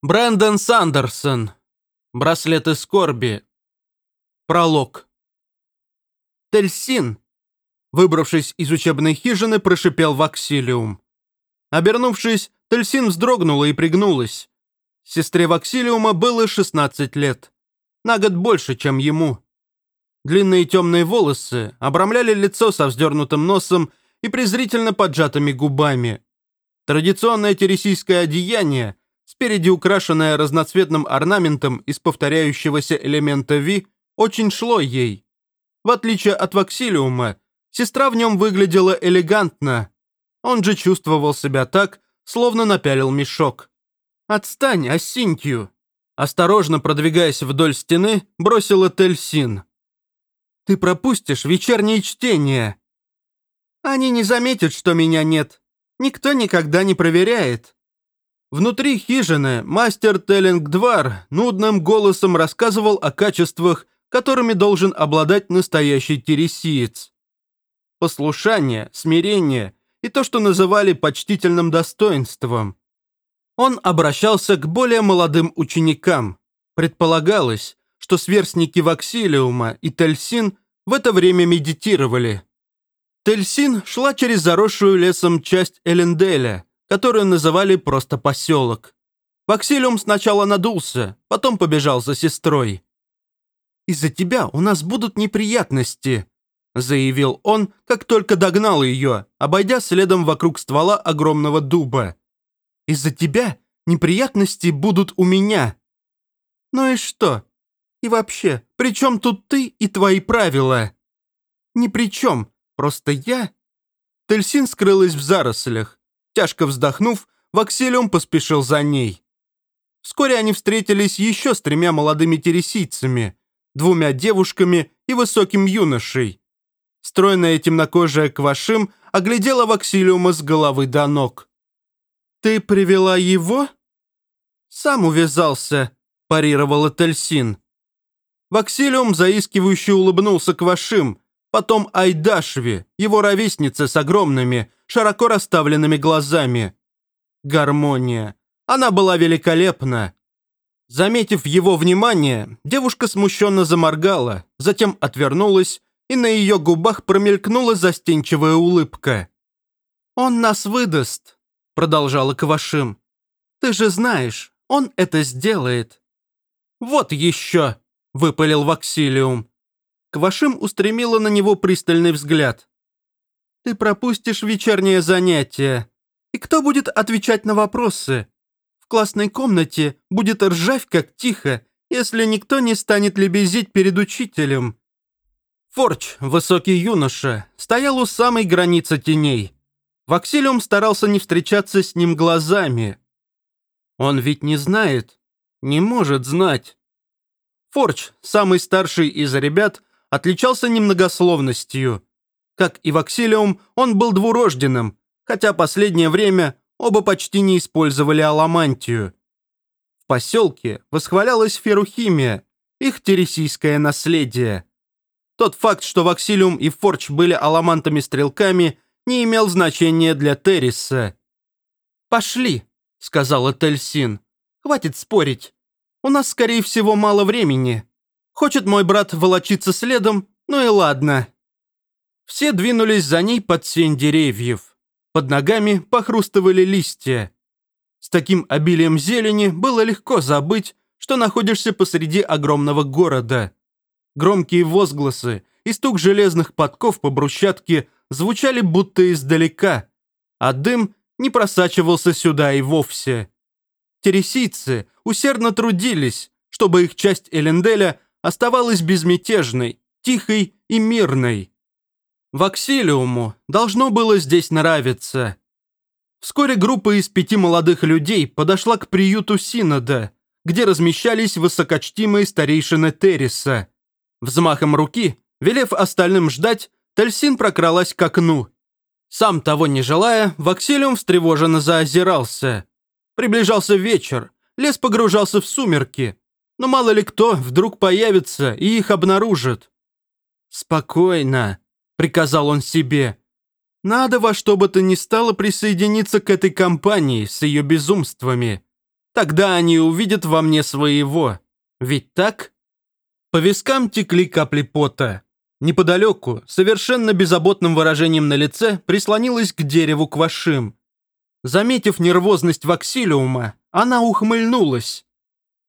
Брэндон Сандерсон. Браслеты скорби. Пролог. Тельсин, выбравшись из учебной хижины, прошипел в аксилиум. Обернувшись, Тельсин вздрогнула и пригнулась. Сестре Ваксилиума было 16 лет. На год больше, чем ему. Длинные темные волосы обрамляли лицо со вздернутым носом и презрительно поджатыми губами. Традиционное тересийское одеяние спереди украшенная разноцветным орнаментом из повторяющегося элемента Ви, очень шло ей. В отличие от Ваксилиума, сестра в нем выглядела элегантно. Он же чувствовал себя так, словно напялил мешок. «Отстань, Ассинтию!» Осторожно продвигаясь вдоль стены, бросила Тельсин. «Ты пропустишь вечернее чтение!» «Они не заметят, что меня нет. Никто никогда не проверяет», Внутри хижины мастер Теллингдвар нудным голосом рассказывал о качествах, которыми должен обладать настоящий тересиец. Послушание, смирение и то, что называли почтительным достоинством. Он обращался к более молодым ученикам. Предполагалось, что сверстники Ваксилиума и Тельсин в это время медитировали. Тельсин шла через заросшую лесом часть Эленделя – которую называли просто поселок. Ваксилиум сначала надулся, потом побежал за сестрой. «Из-за тебя у нас будут неприятности», заявил он, как только догнал ее, обойдя следом вокруг ствола огромного дуба. «Из-за тебя неприятности будут у меня». «Ну и что? И вообще, при чем тут ты и твои правила?» «Ни при чем, просто я...» Тельсин скрылась в зарослях. Тяжко вздохнув, Ваксилиум поспешил за ней. Вскоре они встретились еще с тремя молодыми тересийцами, двумя девушками и высоким юношей. Стройная темнокожая Квашим оглядела Ваксилиума с головы до ног. «Ты привела его?» «Сам увязался», – парировала Тельсин. Ваксилиум заискивающе улыбнулся Квашим, потом Айдашви, его ровеснице с огромными, широко расставленными глазами. Гармония. Она была великолепна. Заметив его внимание, девушка смущенно заморгала, затем отвернулась, и на ее губах промелькнула застенчивая улыбка. «Он нас выдаст», — продолжала Квашим. «Ты же знаешь, он это сделает». «Вот еще», — выпалил Ваксилиум. Квашим устремила на него пристальный взгляд. «Ты пропустишь вечернее занятие. И кто будет отвечать на вопросы? В классной комнате будет ржавь как тихо, если никто не станет лебезить перед учителем». Форч, высокий юноша, стоял у самой границы теней. Ваксилиум старался не встречаться с ним глазами. Он ведь не знает, не может знать. Форч, самый старший из ребят, отличался немногословностью. Как и Ваксилиум, он был двурожденным, хотя последнее время оба почти не использовали аламантию. В поселке восхвалялась ферухимия, их тересийское наследие. Тот факт, что Ваксилиум и Форч были аламантами-стрелками, не имел значения для Терриса. «Пошли», — сказала Тельсин. «Хватит спорить. У нас, скорее всего, мало времени». Хочет мой брат волочиться следом, ну и ладно. Все двинулись за ней под сень деревьев. Под ногами похрустывали листья. С таким обилием зелени было легко забыть, что находишься посреди огромного города. Громкие возгласы и стук железных подков по брусчатке звучали будто издалека, а дым не просачивался сюда и вовсе. Тересийцы усердно трудились, чтобы их часть Эленделя оставалась безмятежной, тихой и мирной. Ваксилиуму должно было здесь нравиться. Вскоре группа из пяти молодых людей подошла к приюту Синода, где размещались высокочтимые старейшины Терриса. Взмахом руки, велев остальным ждать, Тельсин прокралась к окну. Сам того не желая, Ваксилиум встревоженно заозирался. Приближался вечер, лес погружался в сумерки, но мало ли кто вдруг появится и их обнаружит. «Спокойно», — приказал он себе. «Надо во что бы то ни стало присоединиться к этой компании с ее безумствами. Тогда они увидят во мне своего. Ведь так? По вискам текли капли пота. Неподалеку, совершенно беззаботным выражением на лице, прислонилась к дереву Квашим. Заметив нервозность Ваксилиума, она ухмыльнулась.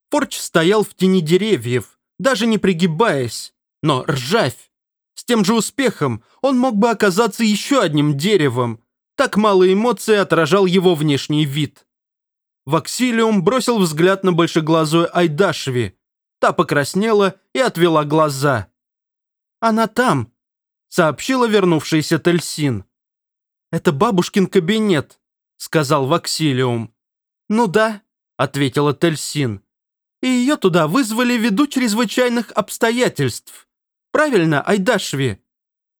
Форч стоял в тени деревьев, даже не пригибаясь, но ржавь. С тем же успехом он мог бы оказаться еще одним деревом. Так мало эмоций отражал его внешний вид. Ваксилиум бросил взгляд на большеглазую Айдашви. Та покраснела и отвела глаза. «Она там», — сообщила вернувшаяся Тельсин. «Это бабушкин кабинет», — сказал Ваксилиум. «Ну да», — ответила Тельсин. «И ее туда вызвали ввиду чрезвычайных обстоятельств. Правильно, Айдашви?»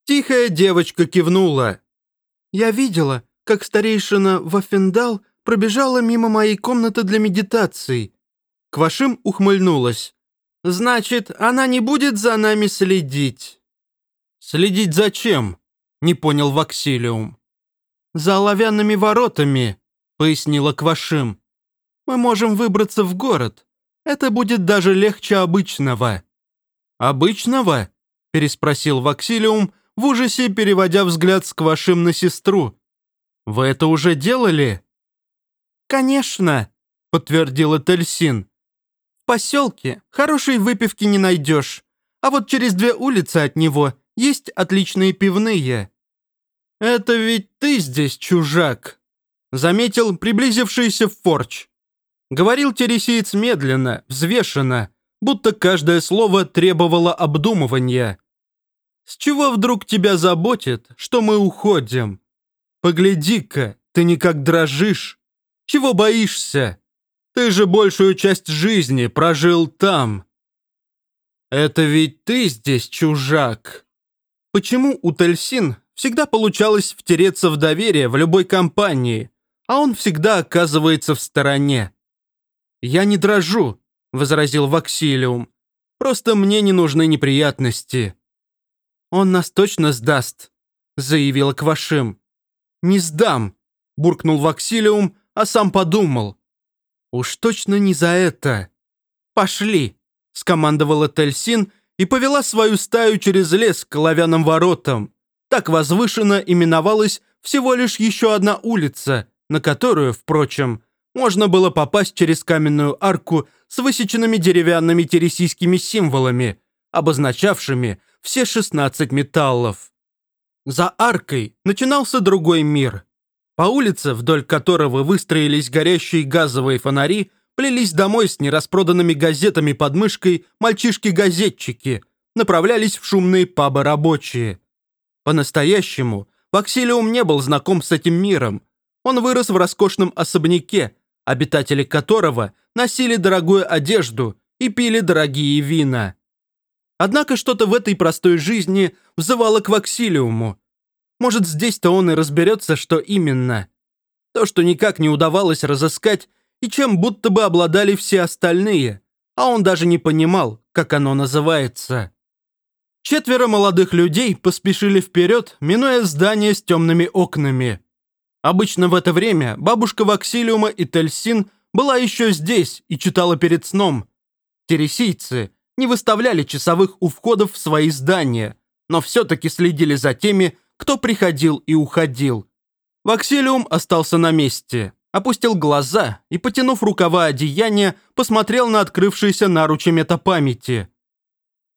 Тихая девочка кивнула. «Я видела, как старейшина Вафендал пробежала мимо моей комнаты для медитации». Квашим ухмыльнулась. «Значит, она не будет за нами следить?» «Следить зачем?» — не понял Ваксилиум. «За оловянными воротами», — пояснила Квашим. «Мы можем выбраться в город. Это будет даже легче обычного». «Обычного?» — переспросил Ваксилиум, в ужасе переводя взгляд с Квашим на сестру. «Вы это уже делали?» «Конечно», — подтвердила Тельсин поселке хорошей выпивки не найдешь, а вот через две улицы от него есть отличные пивные». «Это ведь ты здесь чужак», — заметил приблизившийся Форч. Говорил тересиец медленно, взвешенно, будто каждое слово требовало обдумывания. «С чего вдруг тебя заботит, что мы уходим? Погляди-ка, ты никак дрожишь. Чего боишься?» Ты же большую часть жизни прожил там. Это ведь ты здесь чужак. Почему у Тельсин всегда получалось втереться в доверие в любой компании, а он всегда оказывается в стороне? Я не дрожу, возразил Ваксилиум. Просто мне не нужны неприятности. Он нас точно сдаст, заявила Квашим. Не сдам, буркнул Ваксилиум, а сам подумал. «Уж точно не за это!» «Пошли!» – скомандовала Тельсин и повела свою стаю через лес к оловянным воротам. Так возвышенно именовалась всего лишь еще одна улица, на которую, впрочем, можно было попасть через каменную арку с высеченными деревянными тересийскими символами, обозначавшими все 16 металлов. За аркой начинался другой мир – по улице, вдоль которого выстроились горящие газовые фонари, плелись домой с нераспроданными газетами под мышкой мальчишки-газетчики, направлялись в шумные пабы рабочие. По-настоящему Ваксилиум не был знаком с этим миром. Он вырос в роскошном особняке, обитатели которого носили дорогую одежду и пили дорогие вина. Однако что-то в этой простой жизни взывало к Ваксилиуму, может, здесь-то он и разберется, что именно. То, что никак не удавалось разыскать, и чем будто бы обладали все остальные, а он даже не понимал, как оно называется. Четверо молодых людей поспешили вперед, минуя здание с темными окнами. Обычно в это время бабушка Ваксилиума и Тельсин была еще здесь и читала перед сном. Тересийцы не выставляли часовых у входов в свои здания, но все-таки следили за теми, кто приходил и уходил. Ваксилиум остался на месте, опустил глаза и, потянув рукава одеяния, посмотрел на открывшиеся наручи метапамяти.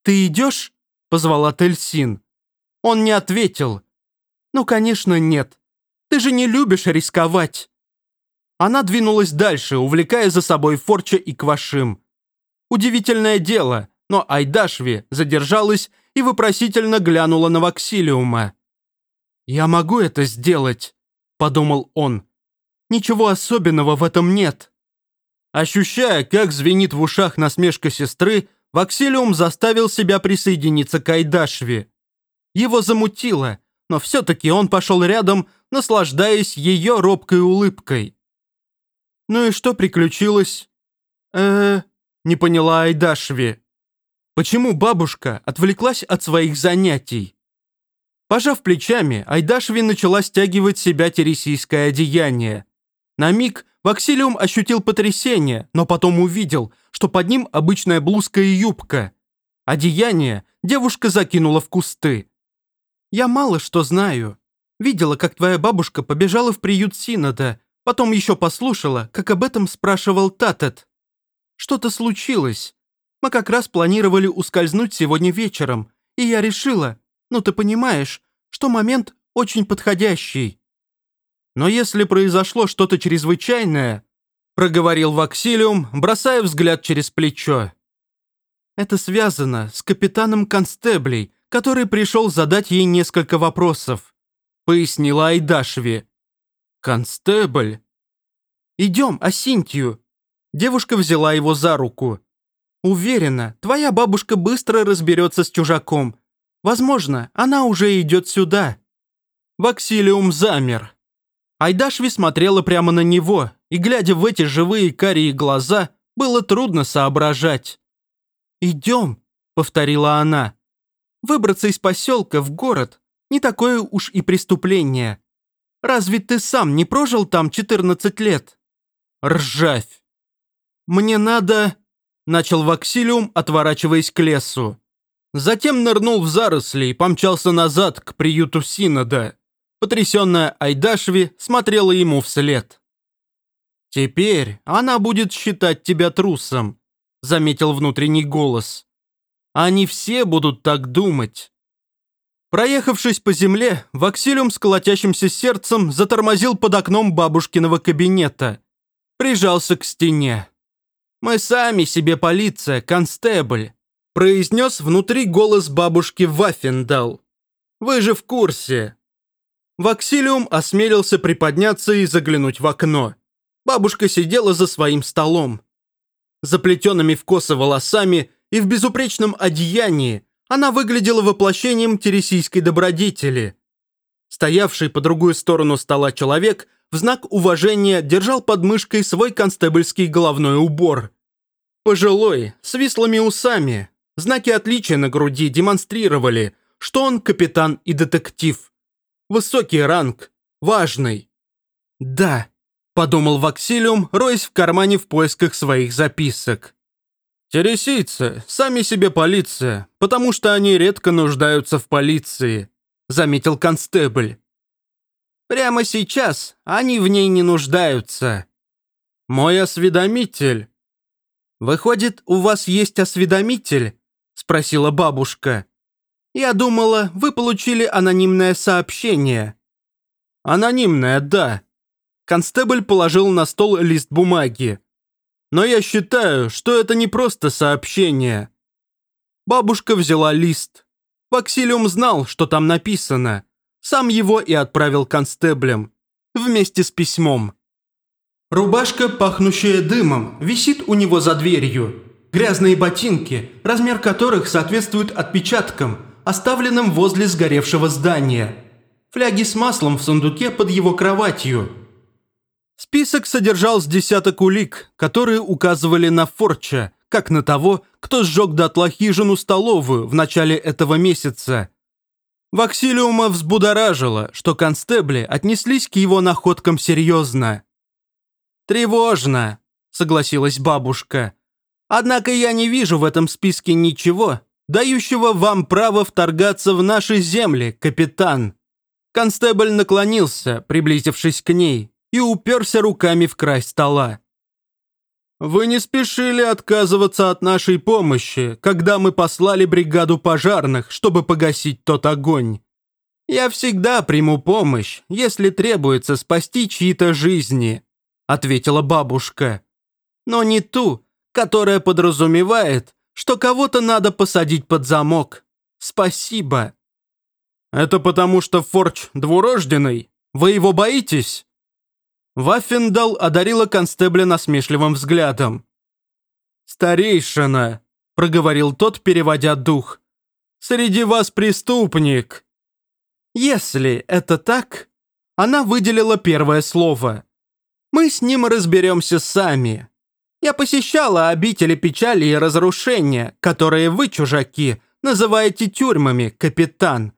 «Ты идешь?» – позвала Тельсин. Он не ответил. «Ну, конечно, нет. Ты же не любишь рисковать». Она двинулась дальше, увлекая за собой Форча и Квашим. Удивительное дело, но Айдашви задержалась и вопросительно глянула на Ваксилиума. «Я могу это сделать», — подумал он. «Ничего особенного в этом нет». Ощущая, как звенит в ушах насмешка сестры, Ваксилиум заставил себя присоединиться к Айдашве. Его замутило, но все-таки он пошел рядом, наслаждаясь ее робкой улыбкой. «Ну и что приключилось?» э не поняла Айдашви. Почему бабушка отвлеклась от своих занятий? Пожав плечами, Айдашви начала стягивать себя тересийское одеяние. На миг Ваксилиум ощутил потрясение, но потом увидел, что под ним обычная блузка и юбка. Одеяние девушка закинула в кусты. «Я мало что знаю. Видела, как твоя бабушка побежала в приют Синода, потом еще послушала, как об этом спрашивал Татет. Что-то случилось. Мы как раз планировали ускользнуть сегодня вечером, и я решила, ну ты понимаешь, что момент очень подходящий. Но если произошло что-то чрезвычайное, проговорил Ваксилиум, бросая взгляд через плечо. Это связано с капитаном Констеблей, который пришел задать ей несколько вопросов, пояснила Айдашви. Констебль? Идем, Асинтию. Девушка взяла его за руку. Уверена, твоя бабушка быстро разберется с чужаком. Возможно, она уже идет сюда. Ваксилиум замер. Айдашви смотрела прямо на него, и, глядя в эти живые карие глаза, было трудно соображать. «Идем», — повторила она. «Выбраться из поселка в город — не такое уж и преступление. Разве ты сам не прожил там 14 лет?» «Ржавь!» «Мне надо...» — начал Ваксилиум, отворачиваясь к лесу. Затем нырнул в заросли и помчался назад к приюту Синода. Потрясенная Айдашви смотрела ему вслед. «Теперь она будет считать тебя трусом», — заметил внутренний голос. «Они все будут так думать». Проехавшись по земле, Ваксилиум с колотящимся сердцем затормозил под окном бабушкиного кабинета. Прижался к стене. «Мы сами себе полиция, констебль», — произнес внутри голос бабушки Ваффендал. «Вы же в курсе, Ваксилиум осмелился приподняться и заглянуть в окно. Бабушка сидела за своим столом. Заплетенными в косы волосами и в безупречном одеянии она выглядела воплощением тересийской добродетели. Стоявший по другую сторону стола человек в знак уважения держал под мышкой свой констебльский головной убор. Пожилой, с вислыми усами, знаки отличия на груди демонстрировали, что он капитан и детектив. Высокий ранг. Важный. Да, подумал Ваксилиум, роясь в кармане в поисках своих записок. «Тересийцы сами себе полиция, потому что они редко нуждаются в полиции», заметил констебль. «Прямо сейчас они в ней не нуждаются. Мой осведомитель». «Выходит, у вас есть осведомитель?» спросила бабушка. Я думала, вы получили анонимное сообщение». «Анонимное, да». Констебль положил на стол лист бумаги. «Но я считаю, что это не просто сообщение». Бабушка взяла лист. Ваксилиум знал, что там написано. Сам его и отправил констеблям. Вместе с письмом. Рубашка, пахнущая дымом, висит у него за дверью. Грязные ботинки, размер которых соответствует отпечаткам – оставленным возле сгоревшего здания. Фляги с маслом в сундуке под его кроватью. Список содержал с десяток улик, которые указывали на Форча, как на того, кто сжег дотла хижину-столовую в начале этого месяца. Ваксилиума взбудоражило, что констебли отнеслись к его находкам серьезно. «Тревожно», — согласилась бабушка. «Однако я не вижу в этом списке ничего, дающего вам право вторгаться в наши земли, капитан». Констебль наклонился, приблизившись к ней, и уперся руками в край стола. «Вы не спешили отказываться от нашей помощи, когда мы послали бригаду пожарных, чтобы погасить тот огонь. Я всегда приму помощь, если требуется спасти чьи-то жизни», ответила бабушка. «Но не ту, которая подразумевает, что кого-то надо посадить под замок. Спасибо. Это потому, что Форч двурожденный? Вы его боитесь? Ваффендал одарила констебля насмешливым взглядом. «Старейшина», — проговорил тот, переводя дух, — «среди вас преступник». «Если это так...» Она выделила первое слово. «Мы с ним разберемся сами. Я посещала обители печали и разрушения, которые вы, чужаки, называете тюрьмами, капитан.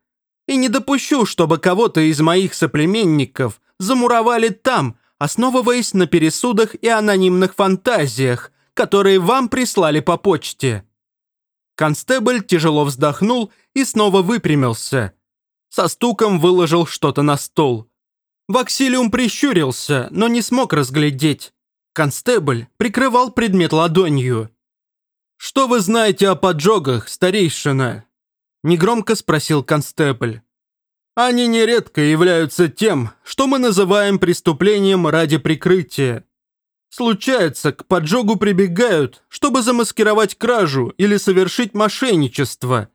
И не допущу, чтобы кого-то из моих соплеменников замуровали там, основываясь на пересудах и анонимных фантазиях, которые вам прислали по почте». Констебль тяжело вздохнул и снова выпрямился. Со стуком выложил что-то на стол. Ваксилиум прищурился, но не смог разглядеть. Констебль прикрывал предмет ладонью. «Что вы знаете о поджогах, старейшина?» Негромко спросил констебль. «Они нередко являются тем, что мы называем преступлением ради прикрытия. Случается, к поджогу прибегают, чтобы замаскировать кражу или совершить мошенничество.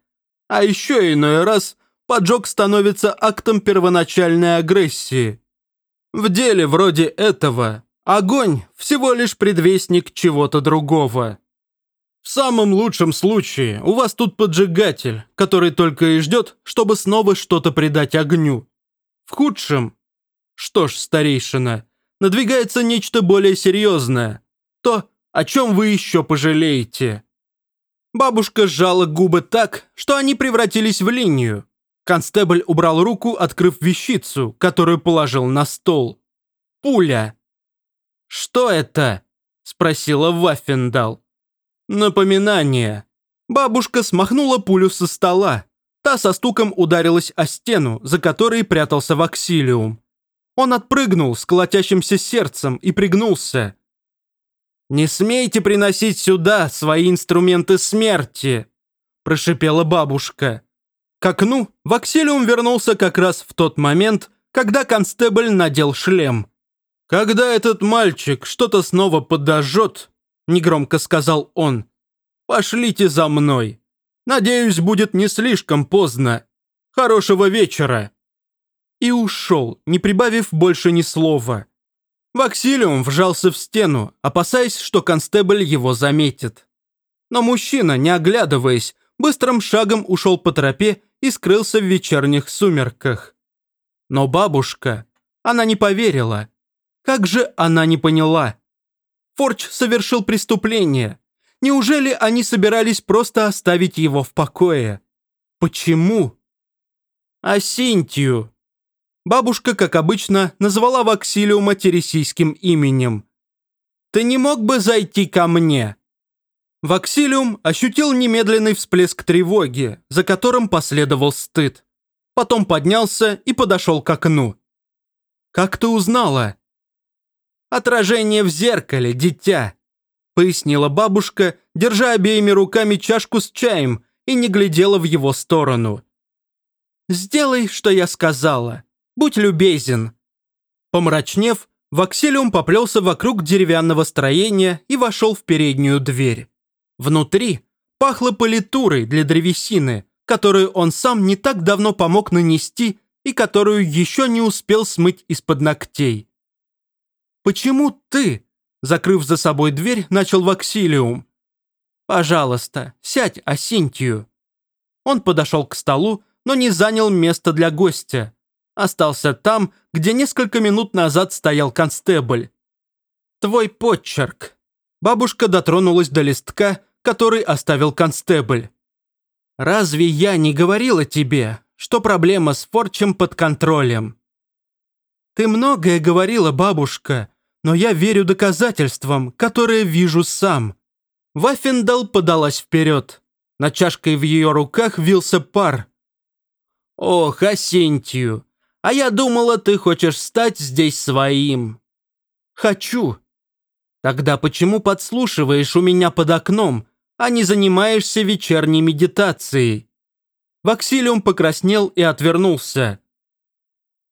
А еще иной раз поджог становится актом первоначальной агрессии. В деле вроде этого огонь всего лишь предвестник чего-то другого. В самом лучшем случае у вас тут поджигатель, который только и ждет, чтобы снова что-то придать огню. В худшем... Что ж, старейшина, надвигается нечто более серьезное. То, о чем вы еще пожалеете. Бабушка сжала губы так, что они превратились в линию. Констебль убрал руку, открыв вещицу, которую положил на стол. Пуля. «Что это?» – спросила Ваффендал. Напоминание. Бабушка смахнула пулю со стола. Та со стуком ударилась о стену, за которой прятался ваксилиум. Он отпрыгнул с колотящимся сердцем и пригнулся. «Не смейте приносить сюда свои инструменты смерти!» прошипела бабушка. К окну Ваксилиум вернулся как раз в тот момент, когда констебль надел шлем. «Когда этот мальчик что-то снова подожжет, негромко сказал он. «Пошлите за мной. Надеюсь, будет не слишком поздно. Хорошего вечера». И ушел, не прибавив больше ни слова. Ваксилиум вжался в стену, опасаясь, что констебль его заметит. Но мужчина, не оглядываясь, быстрым шагом ушел по тропе и скрылся в вечерних сумерках. Но бабушка, она не поверила. Как же она не поняла? Форч совершил преступление. Неужели они собирались просто оставить его в покое? Почему? А Синтию? Бабушка, как обычно, назвала Ваксилиума тересийским именем. «Ты не мог бы зайти ко мне?» Ваксилиум ощутил немедленный всплеск тревоги, за которым последовал стыд. Потом поднялся и подошел к окну. «Как ты узнала?» «Отражение в зеркале, дитя», — пояснила бабушка, держа обеими руками чашку с чаем и не глядела в его сторону. «Сделай, что я сказала. Будь любезен». Помрачнев, Ваксилиум поплелся вокруг деревянного строения и вошел в переднюю дверь. Внутри пахло политурой для древесины, которую он сам не так давно помог нанести и которую еще не успел смыть из-под ногтей. «Почему ты?» Закрыв за собой дверь, начал Ваксилиум. «Пожалуйста, сядь, Асинтию». Он подошел к столу, но не занял место для гостя. Остался там, где несколько минут назад стоял констебль. «Твой подчерк». Бабушка дотронулась до листка, который оставил констебль. «Разве я не говорила тебе, что проблема с Форчем под контролем?» «Ты многое говорила, бабушка, но я верю доказательствам, которые вижу сам». Ваффендал подалась вперед. На чашкой в ее руках вился пар. «Ох, Асинтию, а я думала, ты хочешь стать здесь своим». «Хочу». «Тогда почему подслушиваешь у меня под окном, а не занимаешься вечерней медитацией?» Ваксилиум покраснел и отвернулся.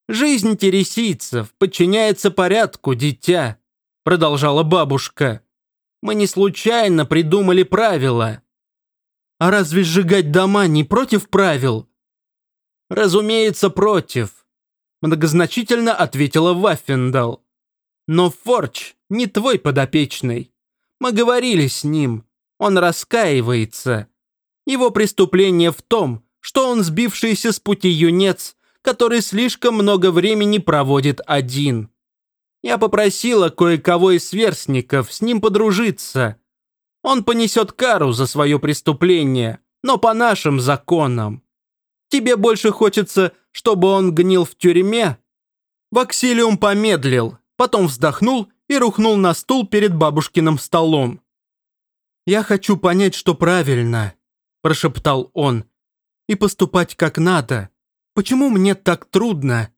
«Жизнь тересийцев подчиняется порядку, дитя», продолжала бабушка. «Мы не случайно придумали правила». «А разве сжигать дома не против правил?» «Разумеется, против», многозначительно ответила Ваффендал. «Но Форч не твой подопечный. Мы говорили с ним. Он раскаивается. Его преступление в том, что он сбившийся с пути юнец который слишком много времени проводит один. Я попросила кое-кого из сверстников с ним подружиться. Он понесет кару за свое преступление, но по нашим законам. Тебе больше хочется, чтобы он гнил в тюрьме?» Ваксилиум помедлил, потом вздохнул и рухнул на стул перед бабушкиным столом. «Я хочу понять, что правильно», – прошептал он, – «и поступать как надо. Почему мне так трудно?»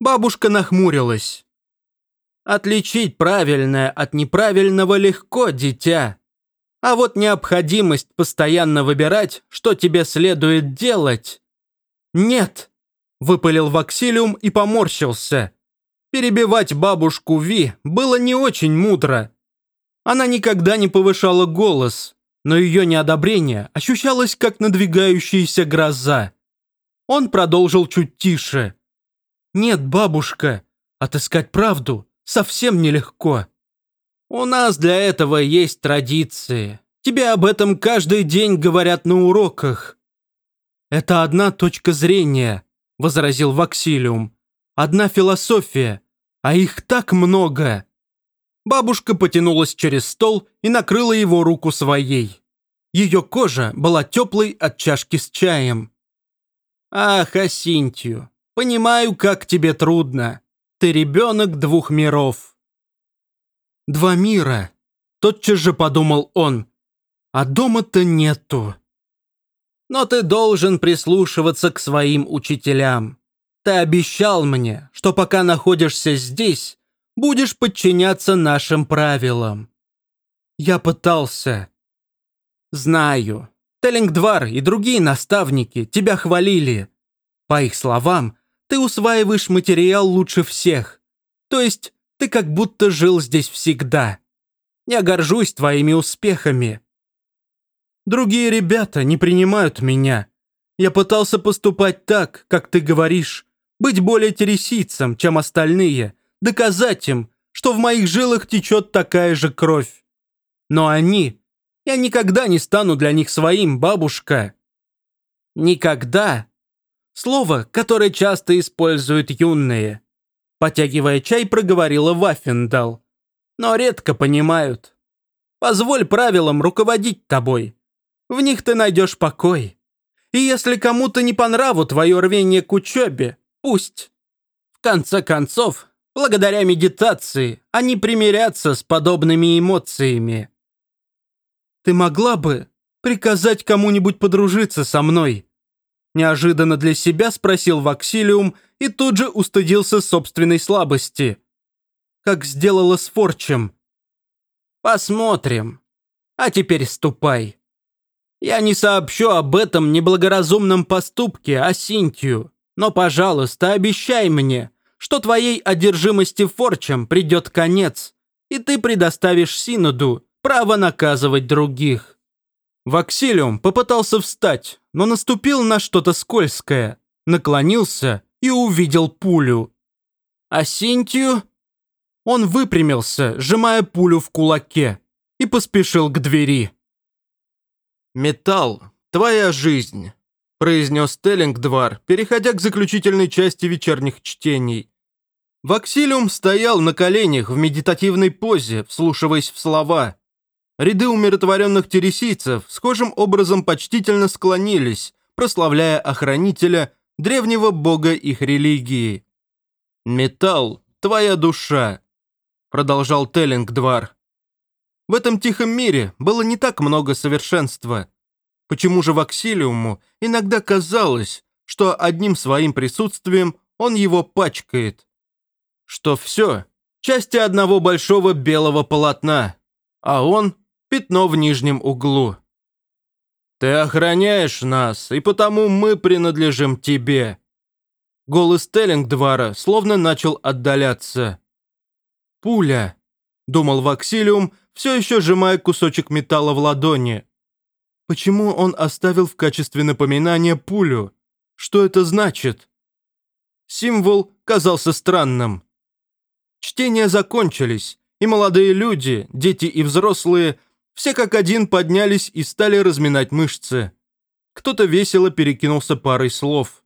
Бабушка нахмурилась. «Отличить правильное от неправильного легко, дитя. А вот необходимость постоянно выбирать, что тебе следует делать...» «Нет!» – выпалил Ваксилиум и поморщился. Перебивать бабушку Ви было не очень мудро. Она никогда не повышала голос, но ее неодобрение ощущалось как надвигающаяся гроза. Он продолжил чуть тише. «Нет, бабушка, отыскать правду совсем нелегко. У нас для этого есть традиции. Тебе об этом каждый день говорят на уроках». «Это одна точка зрения», — возразил Ваксилиум. «Одна философия, а их так много». Бабушка потянулась через стол и накрыла его руку своей. Ее кожа была теплой от чашки с чаем. «Ах, Асинтию, понимаю, как тебе трудно. Ты ребенок двух миров». «Два мира», — тотчас же подумал он. «А дома-то нету». «Но ты должен прислушиваться к своим учителям. Ты обещал мне, что пока находишься здесь, будешь подчиняться нашим правилам». Я пытался. Знаю. Теллингдвар и другие наставники тебя хвалили. По их словам, ты усваиваешь материал лучше всех. То есть ты как будто жил здесь всегда. Я горжусь твоими успехами. Другие ребята не принимают меня. Я пытался поступать так, как ты говоришь, быть более тересийцем, чем остальные, доказать им, что в моих жилах течет такая же кровь. Но они... Я никогда не стану для них своим, бабушка. Никогда. Слово, которое часто используют юные. Потягивая чай, проговорила Ваффендал. Но редко понимают. Позволь правилам руководить тобой. В них ты найдешь покой. И если кому-то не по нраву твое рвение к учебе, пусть. В конце концов, Благодаря медитации они примирятся с подобными эмоциями. «Ты могла бы приказать кому-нибудь подружиться со мной?» Неожиданно для себя спросил Ваксилиум и тут же устыдился собственной слабости. Как сделала с Форчем. «Посмотрим. А теперь ступай. Я не сообщу об этом неблагоразумном поступке, а Синтию, но, пожалуйста, обещай мне, что твоей одержимости форчем придет конец, и ты предоставишь Синоду право наказывать других». Ваксилиум попытался встать, но наступил на что-то скользкое, наклонился и увидел пулю. А Синтию... Он выпрямился, сжимая пулю в кулаке, и поспешил к двери. «Металл – твоя жизнь», – произнес Теллингдвар, переходя к заключительной части вечерних чтений. Ваксилиум стоял на коленях в медитативной позе, вслушиваясь в слова. Ряды умиротворенных тересийцев схожим образом почтительно склонились, прославляя охранителя, древнего бога их религии. «Металл, твоя душа», — продолжал Теллингдвар. В этом тихом мире было не так много совершенства. Почему же Ваксилиуму иногда казалось, что одним своим присутствием он его пачкает? что все – части одного большого белого полотна, а он – пятно в нижнем углу. «Ты охраняешь нас, и потому мы принадлежим тебе». Голос Теллингдвара словно начал отдаляться. «Пуля», – думал Ваксилиум, все еще сжимая кусочек металла в ладони. «Почему он оставил в качестве напоминания пулю? Что это значит?» Символ казался странным. Чтения закончились, и молодые люди, дети и взрослые, все как один поднялись и стали разминать мышцы. Кто-то весело перекинулся парой слов.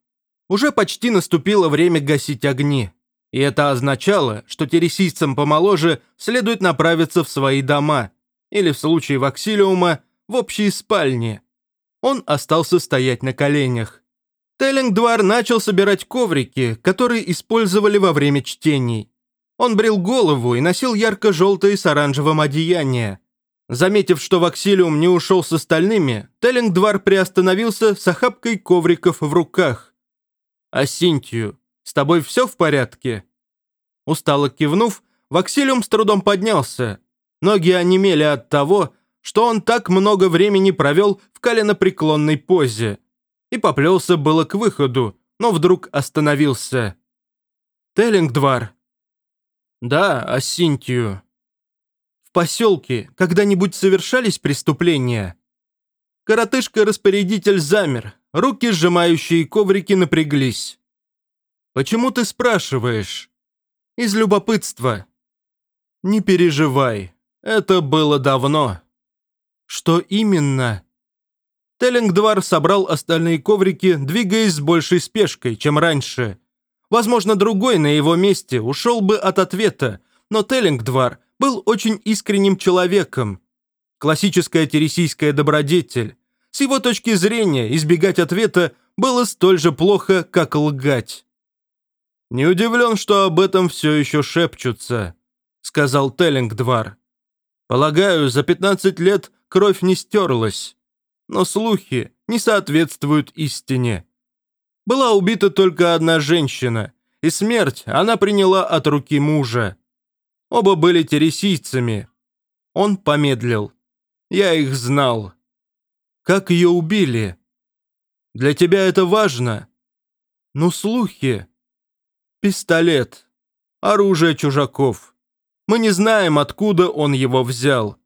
Уже почти наступило время гасить огни. И это означало, что тересийцам помоложе следует направиться в свои дома, или в случае Ваксилиума, в общие спальни. Он остался стоять на коленях. Теллингдвар начал собирать коврики, которые использовали во время чтений. Он брил голову и носил ярко-желтое с оранжевым одеяние. Заметив, что Ваксилиум не ушел с остальными, Теллингдвар приостановился с охапкой ковриков в руках. «А Синтию, с тобой все в порядке?» Устало кивнув, Ваксилиум с трудом поднялся. Ноги онемели от того, что он так много времени провел в коленопреклонной позе. И поплелся было к выходу, но вдруг остановился. «Теллингдвар». «Да, а Синтию?» «В поселке когда-нибудь совершались преступления?» Коротышка-распорядитель замер, руки, сжимающие коврики, напряглись. «Почему ты спрашиваешь?» «Из любопытства». «Не переживай, это было давно». «Что именно?» Теллингдвар собрал остальные коврики, двигаясь с большей спешкой, чем раньше. Возможно, другой на его месте ушел бы от ответа, но Теллингдвар был очень искренним человеком. Классическая тересийская добродетель. С его точки зрения, избегать ответа было столь же плохо, как лгать. «Не удивлен, что об этом все еще шепчутся», — сказал Теллингдвар. «Полагаю, за 15 лет кровь не стерлась, но слухи не соответствуют истине. Была убита только одна женщина, и смерть она приняла от руки мужа. Оба были тересийцами. Он помедлил. Я их знал. Как ее убили? Для тебя это важно? Ну, слухи. Пистолет. Оружие чужаков. Мы не знаем, откуда он его взял.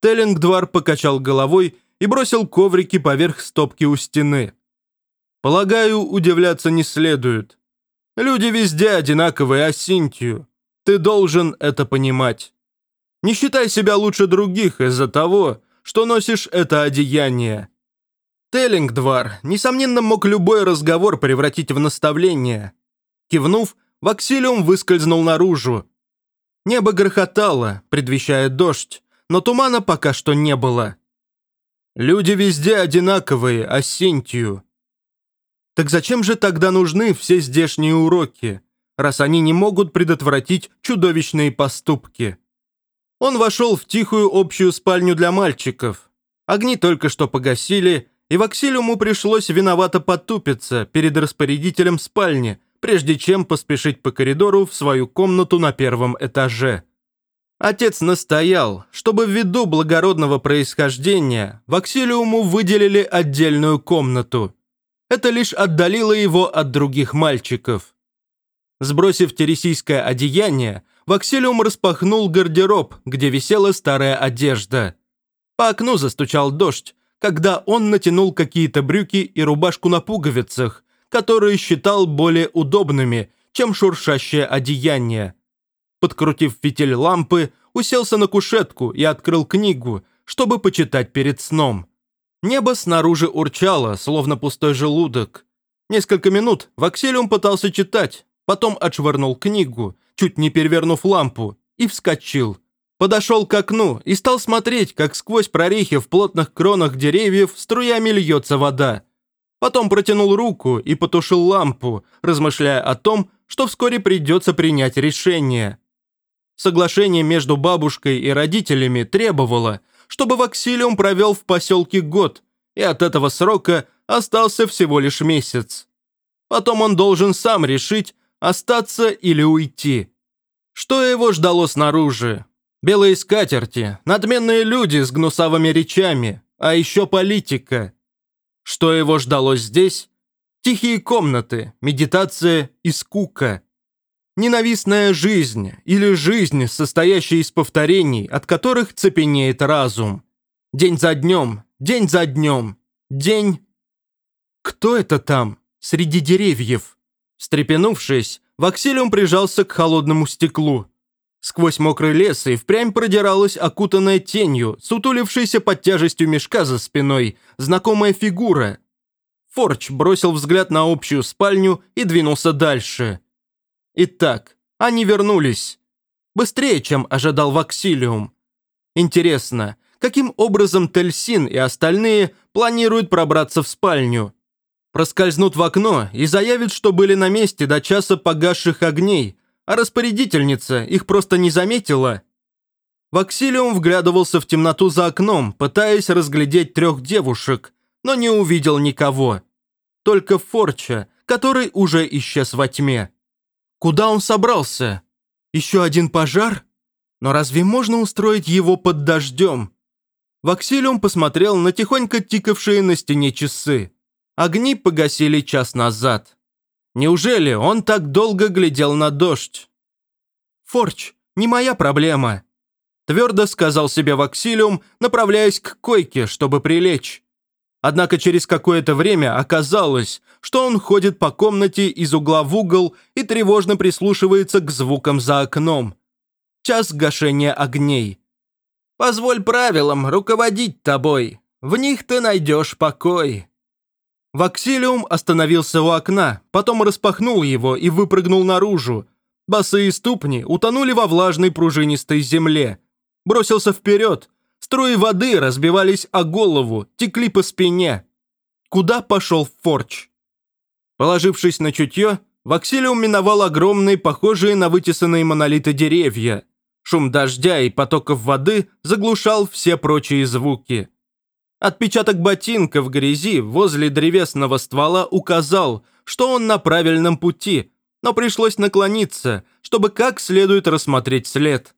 Теллингдвар покачал головой и бросил коврики поверх стопки у стены. Полагаю, удивляться не следует. Люди везде одинаковые, а Синтию, ты должен это понимать. Не считай себя лучше других из-за того, что носишь это одеяние. Теллингдвар, несомненно, мог любой разговор превратить в наставление. Кивнув, Ваксилиум выскользнул наружу. Небо грохотало, предвещая дождь, но тумана пока что не было. Люди везде одинаковые, а Синтию. Так зачем же тогда нужны все здешние уроки, раз они не могут предотвратить чудовищные поступки? Он вошел в тихую общую спальню для мальчиков. Огни только что погасили, и Ваксилиуму пришлось виновато потупиться перед распорядителем спальни, прежде чем поспешить по коридору в свою комнату на первом этаже. Отец настоял, чтобы ввиду благородного происхождения Ваксилиуму выделили отдельную комнату. Это лишь отдалило его от других мальчиков. Сбросив тересийское одеяние, Ваксилиум распахнул гардероб, где висела старая одежда. По окну застучал дождь, когда он натянул какие-то брюки и рубашку на пуговицах, которые считал более удобными, чем шуршащее одеяние – подкрутив фитиль лампы, уселся на кушетку и открыл книгу, чтобы почитать перед сном. Небо снаружи урчало, словно пустой желудок. Несколько минут Ваксилиум пытался читать, потом отшвырнул книгу, чуть не перевернув лампу, и вскочил. Подошел к окну и стал смотреть, как сквозь прорехи в плотных кронах деревьев струями льется вода. Потом протянул руку и потушил лампу, размышляя о том, что вскоре придется принять решение. Соглашение между бабушкой и родителями требовало, чтобы Ваксилиум провел в поселке год, и от этого срока остался всего лишь месяц. Потом он должен сам решить, остаться или уйти. Что его ждало снаружи? Белые скатерти, надменные люди с гнусавыми речами, а еще политика. Что его ждало здесь? Тихие комнаты, медитация и скука. Ненавистная жизнь или жизнь, состоящая из повторений, от которых цепенеет разум. День за днем, день за днем, день... Кто это там, среди деревьев? Встрепенувшись, Ваксилиум прижался к холодному стеклу. Сквозь мокрый лес и впрямь продиралась окутанная тенью, сутулившаяся под тяжестью мешка за спиной, знакомая фигура. Форч бросил взгляд на общую спальню и двинулся дальше. Итак, они вернулись. Быстрее, чем ожидал Ваксилиум. Интересно, каким образом Тельсин и остальные планируют пробраться в спальню? Проскользнут в окно и заявят, что были на месте до часа погасших огней, а распорядительница их просто не заметила. Ваксилиум вглядывался в темноту за окном, пытаясь разглядеть трех девушек, но не увидел никого. Только Форча, который уже исчез во тьме. Куда он собрался? Еще один пожар? Но разве можно устроить его под дождем? Ваксилиум посмотрел на тихонько тикавшие на стене часы. Огни погасили час назад. Неужели он так долго глядел на дождь? «Форч, не моя проблема», – твердо сказал себе Ваксилиум, направляясь к койке, чтобы прилечь. Однако через какое-то время оказалось, что он ходит по комнате из угла в угол и тревожно прислушивается к звукам за окном. Час гашения огней. «Позволь правилам руководить тобой. В них ты найдешь покой». Ваксилиум остановился у окна, потом распахнул его и выпрыгнул наружу. Босые ступни утонули во влажной пружинистой земле. Бросился вперед. Струи воды разбивались о голову, текли по спине. Куда пошел Форч? Положившись на чутье, Ваксилиум миновал огромные, похожие на вытесанные монолиты деревья. Шум дождя и потоков воды заглушал все прочие звуки. Отпечаток ботинка в грязи возле древесного ствола указал, что он на правильном пути, но пришлось наклониться, чтобы как следует рассмотреть след.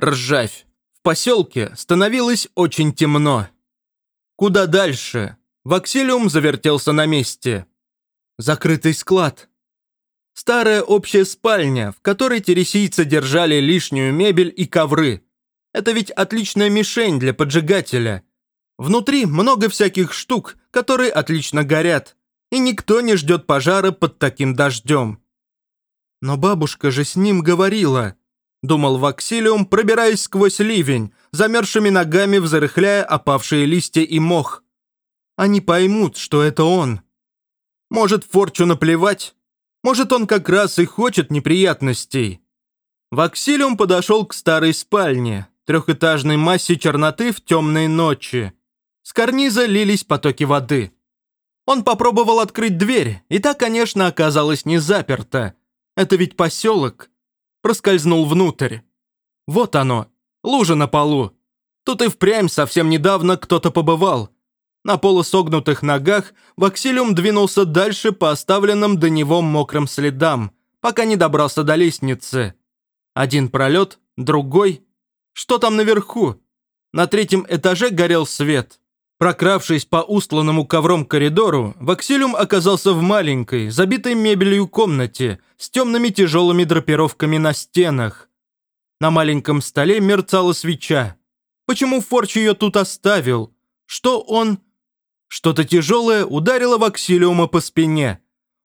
Ржавь. В поселке становилось очень темно. Куда дальше? Ваксилиум завертелся на месте. Закрытый склад. Старая общая спальня, в которой тересийцы держали лишнюю мебель и ковры. Это ведь отличная мишень для поджигателя – Внутри много всяких штук, которые отлично горят, и никто не ждет пожара под таким дождем. Но бабушка же с ним говорила, думал Ваксилиум, пробираясь сквозь ливень, замерзшими ногами взрыхляя опавшие листья и мох. Они поймут, что это он. Может, Форчу наплевать? Может, он как раз и хочет неприятностей? Ваксилиум подошел к старой спальне, трехэтажной массе черноты в темные ночи. С карниза лились потоки воды. Он попробовал открыть дверь, и та, конечно, оказалась не заперта. Это ведь поселок. Проскользнул внутрь. Вот оно, лужа на полу. Тут и впрямь совсем недавно кто-то побывал. На полусогнутых ногах Ваксилиум двинулся дальше по оставленным до него мокрым следам, пока не добрался до лестницы. Один пролет, другой. Что там наверху? На третьем этаже горел свет. Прокравшись по устланному ковром коридору, Ваксилиум оказался в маленькой, забитой мебелью комнате с темными тяжелыми драпировками на стенах. На маленьком столе мерцала свеча. Почему Форч ее тут оставил? Что он... Что-то тяжелое ударило Ваксилиума по спине.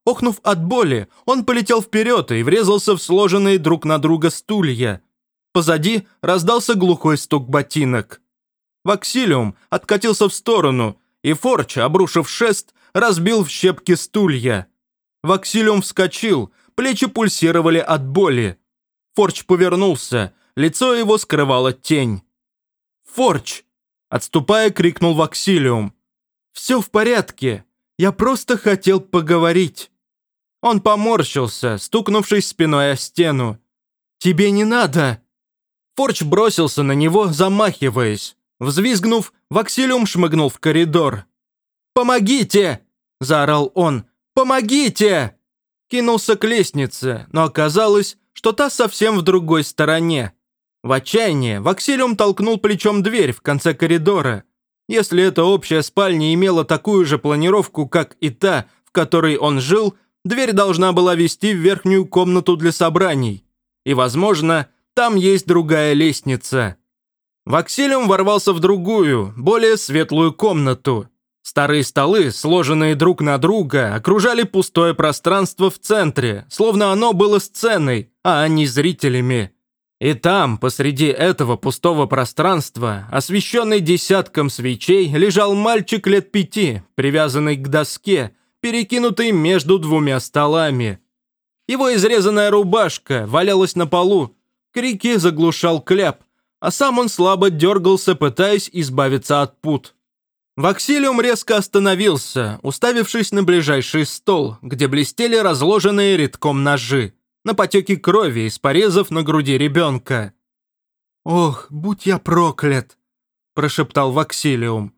Охнув от боли, он полетел вперед и врезался в сложенные друг на друга стулья. Позади раздался глухой стук ботинок. Ваксилиум откатился в сторону, и Форч, обрушив шест, разбил в щепки стулья. Ваксилиум вскочил, плечи пульсировали от боли. Форч повернулся, лицо его скрывала тень. «Форч!» – отступая, крикнул Ваксилиум. «Все в порядке, я просто хотел поговорить». Он поморщился, стукнувшись спиной о стену. «Тебе не надо!» Форч бросился на него, замахиваясь. Взвизгнув, Ваксилиум шмыгнул в коридор. «Помогите!» – заорал он. «Помогите!» Кинулся к лестнице, но оказалось, что та совсем в другой стороне. В отчаянии Ваксилиум толкнул плечом дверь в конце коридора. Если эта общая спальня имела такую же планировку, как и та, в которой он жил, дверь должна была вести в верхнюю комнату для собраний. И, возможно, там есть другая лестница. Ваксилиум ворвался в другую, более светлую комнату. Старые столы, сложенные друг на друга, окружали пустое пространство в центре, словно оно было сценой, а не зрителями. И там, посреди этого пустого пространства, освещенный десятком свечей, лежал мальчик лет пяти, привязанный к доске, перекинутый между двумя столами. Его изрезанная рубашка валялась на полу, крики заглушал кляп, а сам он слабо дергался, пытаясь избавиться от пут. Ваксилиум резко остановился, уставившись на ближайший стол, где блестели разложенные редком ножи. на потеки крови из порезов на груди ребенка. «Ох, будь я проклят!» – прошептал Ваксилиум.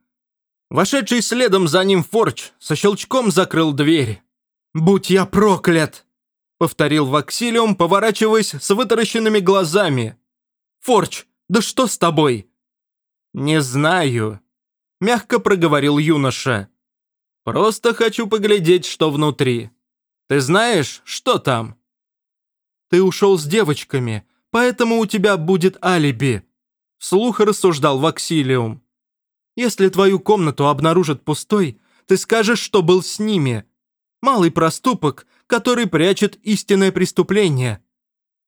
Вошедший следом за ним Форч со щелчком закрыл дверь. «Будь я проклят!» – повторил Ваксилиум, поворачиваясь с вытаращенными глазами. «Форч, да что с тобой?» «Не знаю», – мягко проговорил юноша. «Просто хочу поглядеть, что внутри. Ты знаешь, что там?» «Ты ушел с девочками, поэтому у тебя будет алиби», – вслух рассуждал Ваксилиум. «Если твою комнату обнаружат пустой, ты скажешь, что был с ними. Малый проступок, который прячет истинное преступление.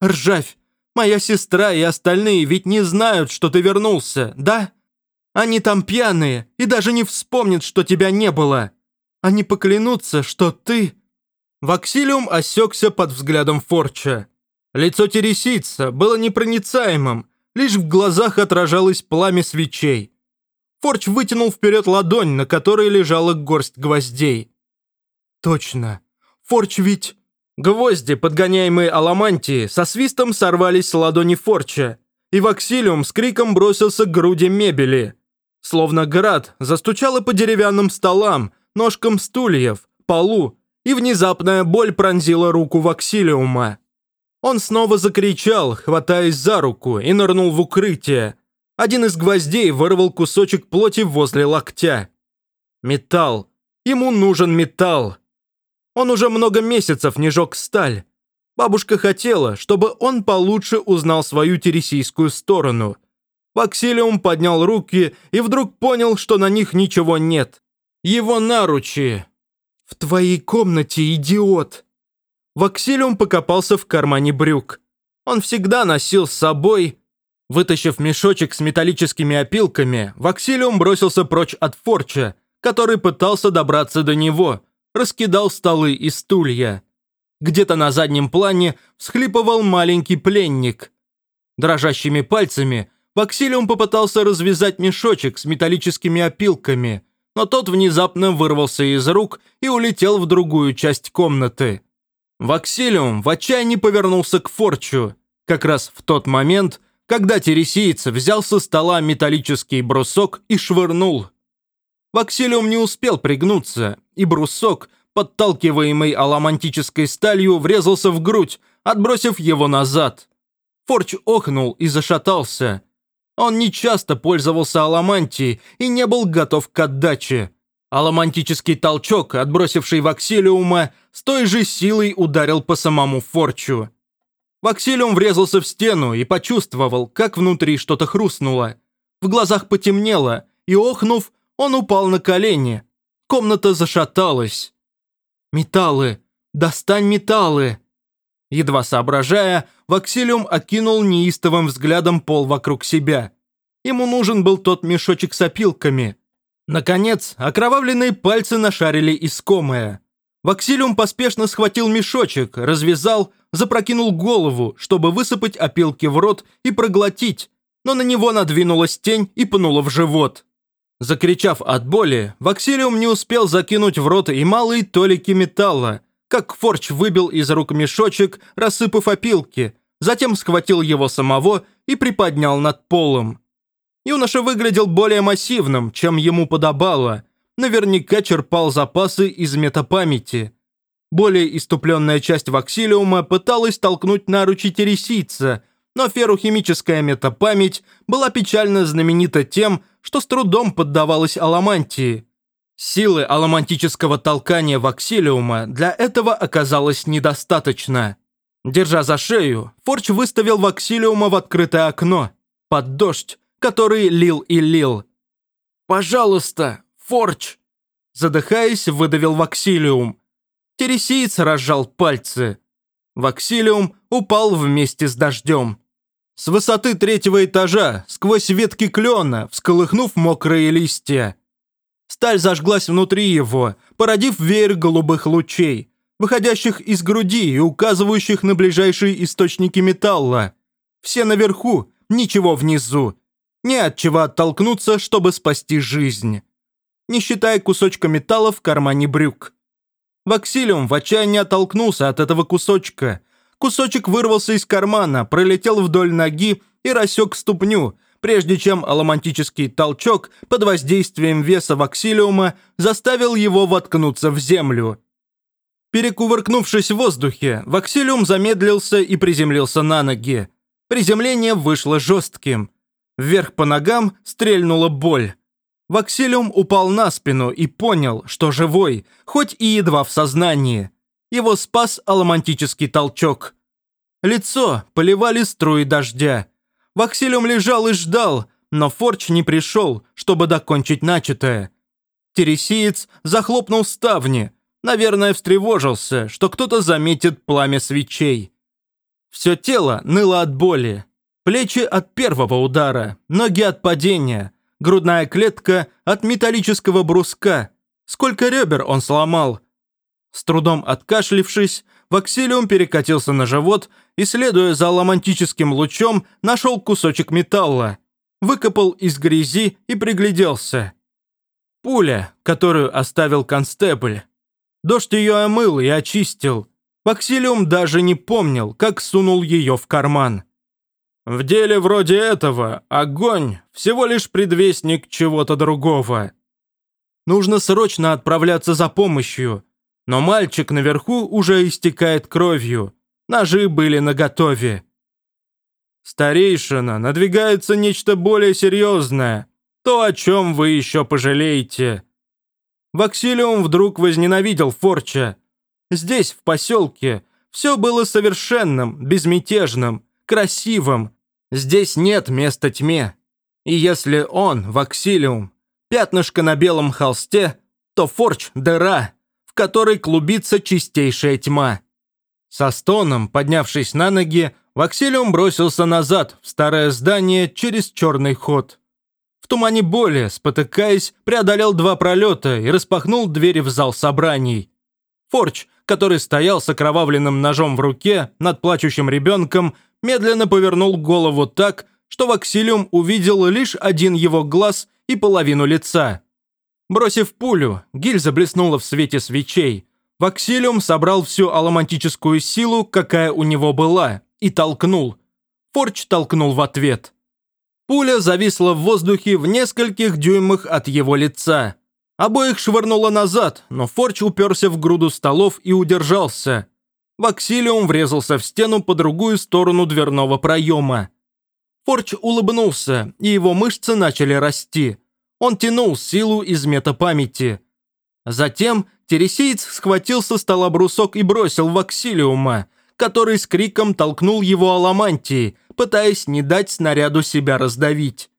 Ржавь, моя сестра и остальные ведь не знают, что ты вернулся, да? Они там пьяные и даже не вспомнят, что тебя не было. Они поклянутся, что ты...» Ваксилиум осекся под взглядом Форча. Лицо тересийца было непроницаемым, лишь в глазах отражалось пламя свечей. Форч вытянул вперед ладонь, на которой лежала горсть гвоздей. «Точно. Форч ведь...» Гвозди, подгоняемые аламантии, со свистом сорвались с ладони Форча, и Ваксилиум с криком бросился к груди мебели. Словно град, застучало по деревянным столам, ножкам стульев, полу, и внезапная боль пронзила руку Ваксилиума. Он снова закричал, хватаясь за руку, и нырнул в укрытие. Один из гвоздей вырвал кусочек плоти возле локтя. Металл. Ему нужен металл. Он уже много месяцев не жег сталь. Бабушка хотела, чтобы он получше узнал свою тересийскую сторону. Ваксилиум поднял руки и вдруг понял, что на них ничего нет. Его наручи. «В твоей комнате, идиот!» Ваксилиум покопался в кармане брюк. Он всегда носил с собой... Вытащив мешочек с металлическими опилками, Ваксилиум бросился прочь от Форча, который пытался добраться до него, раскидал столы и стулья. Где-то на заднем плане всхлипывал маленький пленник. Дрожащими пальцами Ваксилиум попытался развязать мешочек с металлическими опилками, но тот внезапно вырвался из рук и улетел в другую часть комнаты. Ваксилиум в отчаянии повернулся к Форчу, как раз в тот момент, когда тересиец взял со стола металлический брусок и швырнул. Ваксилиум не успел пригнуться, и брусок, подталкиваемый аламантической сталью, врезался в грудь, отбросив его назад. Форч охнул и зашатался. Он нечасто пользовался аламантией и не был готов к отдаче. Аламантический толчок, отбросивший Ваксилиума, с той же силой ударил по самому Форчу. Ваксилиум врезался в стену и почувствовал, как внутри что-то хрустнуло. В глазах потемнело, и, охнув, он упал на колени. Комната зашаталась. «Металлы! Достань металлы!» Едва соображая, Ваксилиум окинул неистовым взглядом пол вокруг себя. Ему нужен был тот мешочек с опилками. Наконец, окровавленные пальцы нашарили искомое. Ваксилиум поспешно схватил мешочек, развязал, запрокинул голову, чтобы высыпать опилки в рот и проглотить, но на него надвинулась тень и пнула в живот. Закричав от боли, Ваксилиум не успел закинуть в рот и малые толики металла, как Форч выбил из рук мешочек, рассыпав опилки, затем схватил его самого и приподнял над полом. Юноша выглядел более массивным, чем ему подобало, наверняка черпал запасы из метапамяти. Более иступленная часть ваксилиума пыталась толкнуть наручи тересийца, но ферухимическая метапамять была печально знаменита тем, что с трудом поддавалась аламантии. Силы аламантического толкания ваксилиума для этого оказалось недостаточно. Держа за шею, Форч выставил ваксилиума в открытое окно, под дождь, который лил и лил. «Пожалуйста, Форч!» Задыхаясь, выдавил ваксилиум. Тересиец разжал пальцы. Ваксилиум упал вместе с дождем. С высоты третьего этажа, сквозь ветки клена, всколыхнув мокрые листья. Сталь зажглась внутри его, породив веер голубых лучей, выходящих из груди и указывающих на ближайшие источники металла. Все наверху, ничего внизу. Не от чего оттолкнуться, чтобы спасти жизнь. Не считая кусочка металла в кармане брюк. Ваксилиум в отчаянии оттолкнулся от этого кусочка – Кусочек вырвался из кармана, пролетел вдоль ноги и рассек ступню, прежде чем аламантический толчок под воздействием веса ваксилиума заставил его воткнуться в землю. Перекувыркнувшись в воздухе, ваксилиум замедлился и приземлился на ноги. Приземление вышло жестким. Вверх по ногам стрельнула боль. Ваксилиум упал на спину и понял, что живой, хоть и едва в сознании. Его спас аламантический толчок. Лицо поливали струи дождя. Ваксилиум лежал и ждал, но Форч не пришел, чтобы докончить начатое. Тересиец захлопнул ставни, наверное, встревожился, что кто-то заметит пламя свечей. Все тело ныло от боли. Плечи от первого удара, ноги от падения, грудная клетка от металлического бруска. Сколько ребер он сломал. С трудом откашлившись, Ваксилиум перекатился на живот и, следуя за ламантическим лучом, нашел кусочек металла, выкопал из грязи и пригляделся. Пуля, которую оставил констебль. Дождь ее омыл и очистил. Ваксилиум даже не помнил, как сунул ее в карман. В деле вроде этого огонь – всего лишь предвестник чего-то другого. Нужно срочно отправляться за помощью, но мальчик наверху уже истекает кровью. Ножи были наготове. Старейшина, надвигается нечто более серьезное. То, о чем вы еще пожалеете. Ваксилиум вдруг возненавидел Форча. Здесь, в поселке, все было совершенным, безмятежным, красивым. Здесь нет места тьме. И если он, Ваксилиум, пятнышко на белом холсте, то Форч – дыра, в которой клубится чистейшая тьма. Со стоном, поднявшись на ноги, Ваксилиум бросился назад, в старое здание, через черный ход. В тумане боли, спотыкаясь, преодолел два пролета и распахнул двери в зал собраний. Форч, который стоял с окровавленным ножом в руке над плачущим ребенком, медленно повернул голову так, что Ваксилиум увидел лишь один его глаз и половину лица. Бросив пулю, гильза блеснула в свете свечей. Ваксилиум собрал всю аламантическую силу, какая у него была, и толкнул. Форч толкнул в ответ. Пуля зависла в воздухе в нескольких дюймах от его лица. Обоих швырнуло назад, но Форч уперся в груду столов и удержался. Ваксилиум врезался в стену по другую сторону дверного проема. Форч улыбнулся, и его мышцы начали расти. Он тянул силу из метапамяти. Затем тересиец схватил со стола брусок и бросил в аксилиума, который с криком толкнул его аламантии, пытаясь не дать снаряду себя раздавить.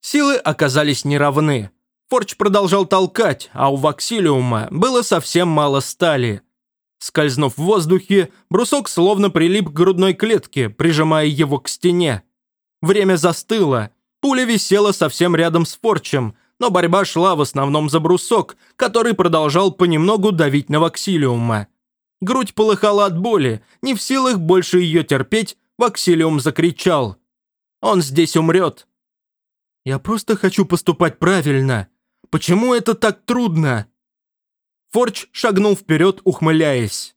Силы оказались неравны. Форч продолжал толкать, а у Ваксилиума было совсем мало стали. Скользнув в воздухе, брусок словно прилип к грудной клетке, прижимая его к стене. Время застыло. Пуля висела совсем рядом с Форчем, но борьба шла в основном за брусок, который продолжал понемногу давить на Ваксилиума. Грудь полыхала от боли, не в силах больше ее терпеть, Ваксилиум закричал. «Он здесь умрет!» «Я просто хочу поступать правильно. Почему это так трудно?» Форч шагнул вперед, ухмыляясь.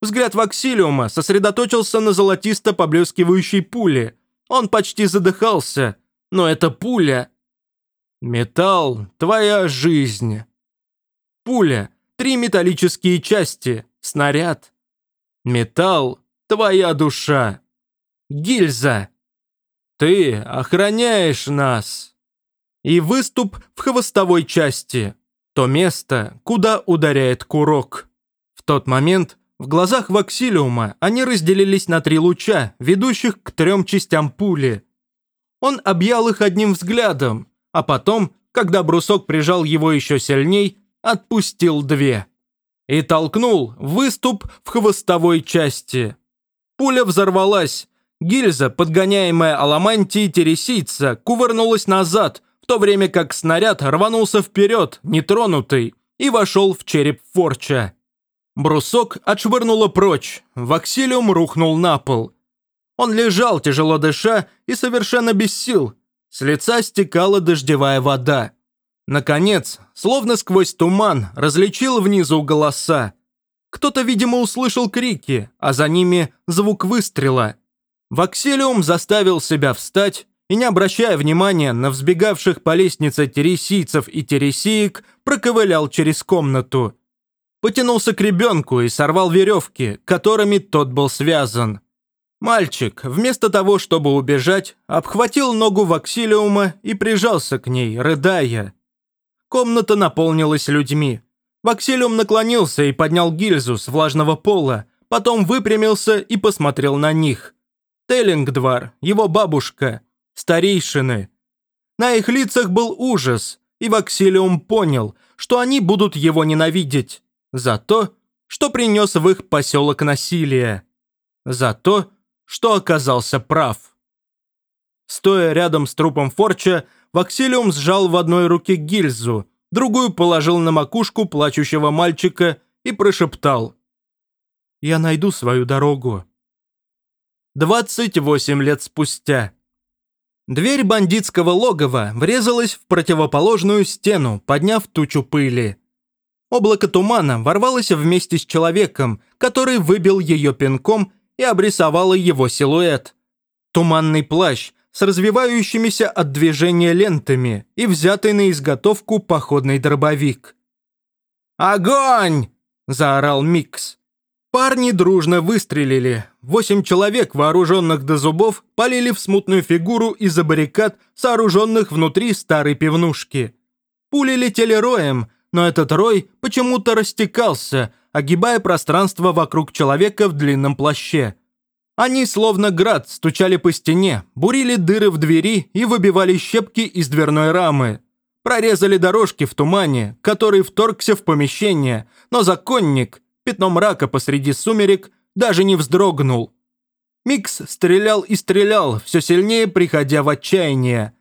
Взгляд Ваксилиума сосредоточился на золотисто поблескивающей пуле. Он почти задыхался, но эта пуля Металл – твоя жизнь. Пуля – три металлические части, снаряд. Металл – твоя душа. Гильза – ты охраняешь нас. И выступ в хвостовой части – то место, куда ударяет курок. В тот момент в глазах Ваксилиума они разделились на три луча, ведущих к трем частям пули. Он объял их одним взглядом, а потом, когда брусок прижал его еще сильней, отпустил две. И толкнул выступ в хвостовой части. Пуля взорвалась. Гильза, подгоняемая аламантией тересийца, кувырнулась назад, в то время как снаряд рванулся вперед, нетронутый, и вошел в череп Форча. Брусок отшвырнуло прочь, Ваксилиум рухнул на пол. Он лежал, тяжело дыша, и совершенно без сил, с лица стекала дождевая вода. Наконец, словно сквозь туман, различил внизу голоса. Кто-то, видимо, услышал крики, а за ними звук выстрела. Ваксилиум заставил себя встать и, не обращая внимания на взбегавших по лестнице тересийцев и тересиек, проковылял через комнату. Потянулся к ребенку и сорвал веревки, которыми тот был связан. Мальчик, вместо того, чтобы убежать, обхватил ногу Ваксилиума и прижался к ней, рыдая. Комната наполнилась людьми. Ваксилиум наклонился и поднял гильзу с влажного пола, потом выпрямился и посмотрел на них. Теллингдвар, его бабушка, старейшины. На их лицах был ужас, и Ваксилиум понял, что они будут его ненавидеть за то, что принес в их поселок насилие. За то, что оказался прав. Стоя рядом с трупом Форча, Ваксилиум сжал в одной руке гильзу, другую положил на макушку плачущего мальчика и прошептал. «Я найду свою дорогу». 28 лет спустя. Дверь бандитского логова врезалась в противоположную стену, подняв тучу пыли. Облако тумана ворвалось вместе с человеком, который выбил ее пинком и обрисовало его силуэт. Туманный плащ с развивающимися от движения лентами и взятый на изготовку походный дробовик. «Огонь!» – заорал Микс. Парни дружно выстрелили. Восемь человек, вооруженных до зубов, полили в смутную фигуру из-за баррикад, сооруженных внутри старой пивнушки. Пули летели роем, но этот рой почему-то растекался, огибая пространство вокруг человека в длинном плаще. Они, словно град, стучали по стене, бурили дыры в двери и выбивали щепки из дверной рамы. Прорезали дорожки в тумане, который вторгся в помещение, но законник, пятно мрака посреди сумерек, даже не вздрогнул. Микс стрелял и стрелял, все сильнее приходя в отчаяние.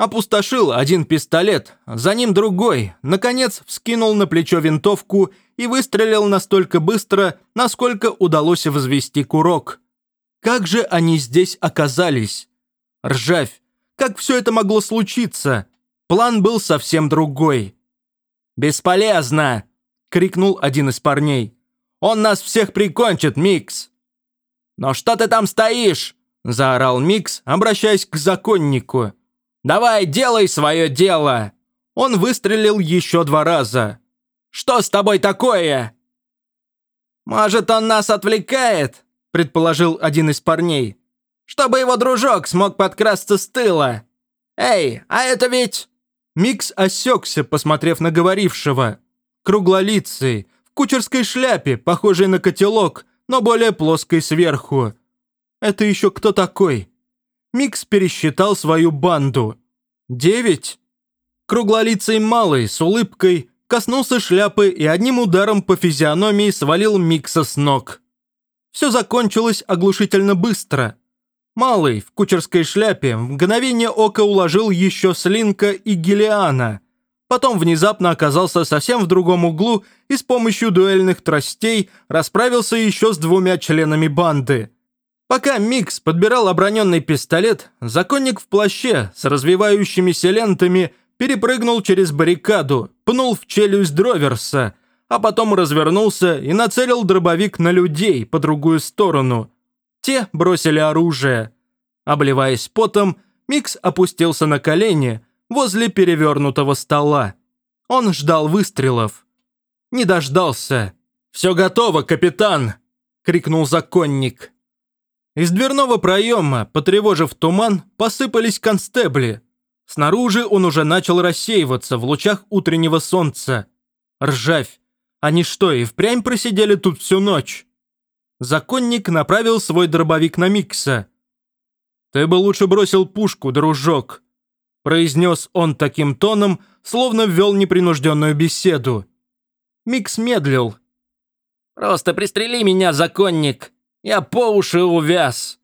Опустошил один пистолет, за ним другой, наконец вскинул на плечо винтовку и выстрелил настолько быстро, насколько удалось взвести курок. Как же они здесь оказались? Ржавь, как все это могло случиться? План был совсем другой. «Бесполезно!» — крикнул один из парней. «Он нас всех прикончит, Микс!» «Ну что ты там стоишь?» — заорал Микс, обращаясь к законнику. Давай, делай свое дело!» Он выстрелил еще два раза. «Что с тобой такое?» «Может, он нас отвлекает?» – предположил один из парней. «Чтобы его дружок смог подкрасться с тыла. Эй, а это ведь...» Микс осекся, посмотрев на говорившего. Круглолицый, в кучерской шляпе, похожей на котелок, но более плоской сверху. Это еще кто такой? Микс пересчитал свою банду. Девять? Круглолицый малый с улыбкой коснулся шляпы и одним ударом по физиономии свалил Микса с ног. Все закончилось оглушительно быстро. Малый в кучерской шляпе в мгновение ока уложил еще Слинка и Гелиана. Потом внезапно оказался совсем в другом углу и с помощью дуэльных тростей расправился еще с двумя членами банды – Пока Микс подбирал оброненный пистолет, законник в плаще с развевающимися лентами перепрыгнул через баррикаду, пнул в челюсть Дроверса, а потом развернулся и нацелил дробовик на людей по другую сторону. Те бросили оружие. Обливаясь потом, Микс опустился на колени возле перевернутого стола. Он ждал выстрелов. Не дождался. «Все готово, капитан!» — крикнул законник. Из дверного проема, потревожив туман, посыпались констебли. Снаружи он уже начал рассеиваться в лучах утреннего солнца. Ржавь. Они что, и впрямь просидели тут всю ночь? Законник направил свой дробовик на Микса. «Ты бы лучше бросил пушку, дружок», – произнес он таким тоном, словно ввел непринужденную беседу. Микс медлил. «Просто пристрели меня, законник», я по уши увяз!»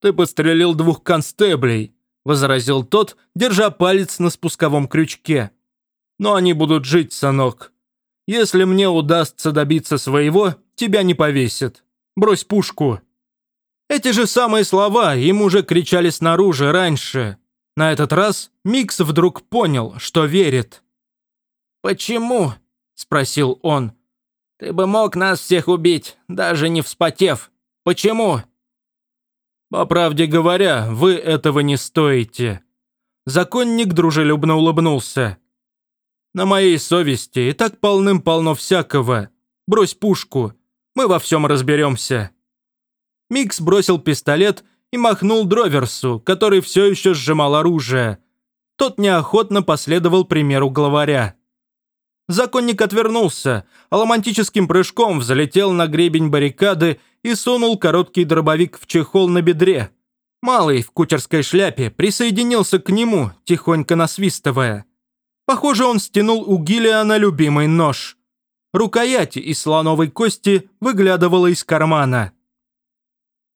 «Ты подстрелил двух констеблей», — возразил тот, держа палец на спусковом крючке. «Но они будут жить, сынок. Если мне удастся добиться своего, тебя не повесят. Брось пушку». Эти же самые слова им уже кричали снаружи раньше. На этот раз Микс вдруг понял, что верит. «Почему?» – спросил он. Ты бы мог нас всех убить, даже не вспотев. Почему?» «По правде говоря, вы этого не стоите». Законник дружелюбно улыбнулся. «На моей совести и так полным-полно всякого. Брось пушку, мы во всем разберемся». Микс бросил пистолет и махнул Дроверсу, который все еще сжимал оружие. Тот неохотно последовал примеру главаря. Законник отвернулся, а ломантическим прыжком взлетел на гребень баррикады и сунул короткий дробовик в чехол на бедре. Малый в кучерской шляпе присоединился к нему, тихонько насвистывая. Похоже, он стянул у Гиллиана любимый нож. Рукоять из слоновой кости выглядывала из кармана.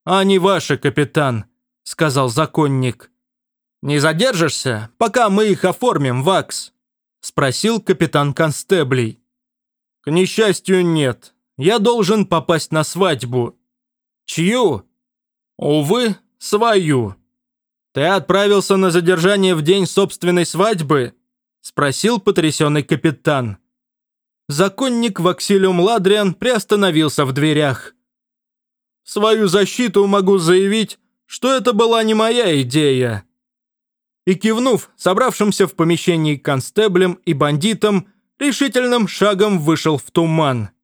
«Они ваши, капитан», — сказал законник. «Не задержишься, пока мы их оформим, Вакс?» Спросил капитан Констеблей. «К несчастью, нет. Я должен попасть на свадьбу». «Чью?» «Увы, свою». «Ты отправился на задержание в день собственной свадьбы?» спросил потрясенный капитан. Законник Ваксилиум Ладриан приостановился в дверях. «В свою защиту могу заявить, что это была не моя идея и, кивнув собравшимся в помещении констеблем и бандитам, решительным шагом вышел в туман –